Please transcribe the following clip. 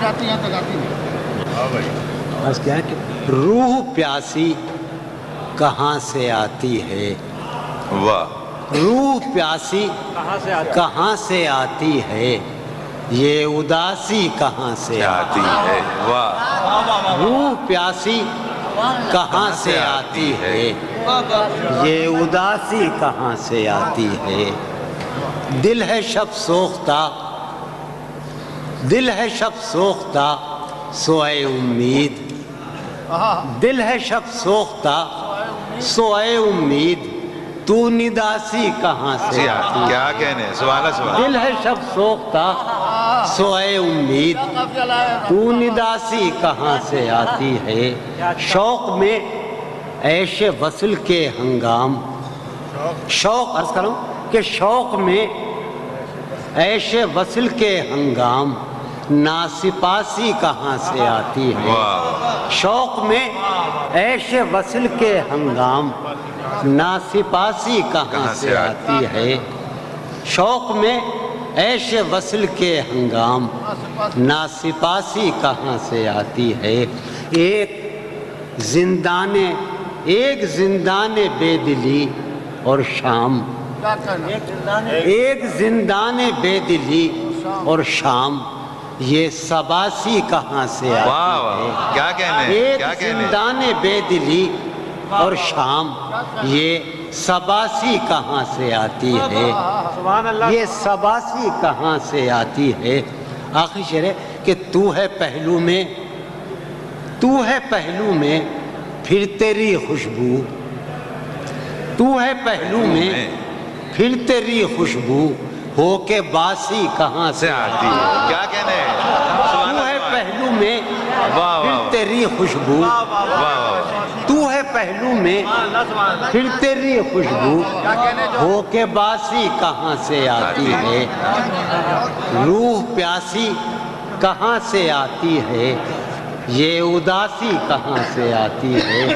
جاتی نہیں بس کیا ہے کہ روح پیاسی کہاں سے آتی ہے؟ واہ۔ روح پیاسی کہاں سے آتی ہے؟ یہ اداسی کہاں سے آتی آتی ہے؟ واہ۔ روح پیاسی کہاں سے آتی ہے؟ یہ اداسی کہاں سے آتی ہے؟ دل ہے شب سوختہ دل ہے شب سوختہ سوئے امید۔ دل ہے شب سوختہ سوئے امید۔ تو نداسی کہاں سے جی آتی؟ ہے کیا کہنے؟ سوال سوال۔ دل ہے شب سوختہ سوئے امید۔ تو نداسی کہاں سے آتی ہے؟ شوق میں عیش وصل کے ہنگام۔ شوق عرض کروں کہ شوق میں عیش وصل کے ہنگام۔ ناسپاسی کہاں سے آتی ہے؟ شوق میں عیش وصل کے ہنگام ناسپاسی کہاں سے آتی ہے؟ شوق میں عیش وصل کے ہنگام ناسپاسی کہاں سے آتی ہے؟ ایک زندان ایک زندان بے دلی اور شام۔ ایک زندان بے دلی اور شام۔ یہ سباسی کہاں سے آتی ہے واہ کیا کہنے ایک کیا کہنے زندان بے دلی اور شام یہ سباسی کہاں سے آتی ہے؟ یہ سباسی کہاں سے آتی ہے؟ آخری شعر ہے کہ تو ہے پہلو میں تو ہے پہلو میں پھر تیری خوشبو۔ تو ہے پہلو میں پھر تیری خوشبو ہو کے باسی کہاں سے سے آتی ہے؟ کیا کہنے سوال تو ہے سوال پہلو میں واہ پھر واہ تیری خوشبو۔ تو ہے پہلو میں۔ پھر تیری خوشبو۔ ہو کے باسی کہاں سے آتی ہے؟ روح پیاسی کہاں سے آتی ہے؟ یہ اداسی کہاں سے آتی ہے؟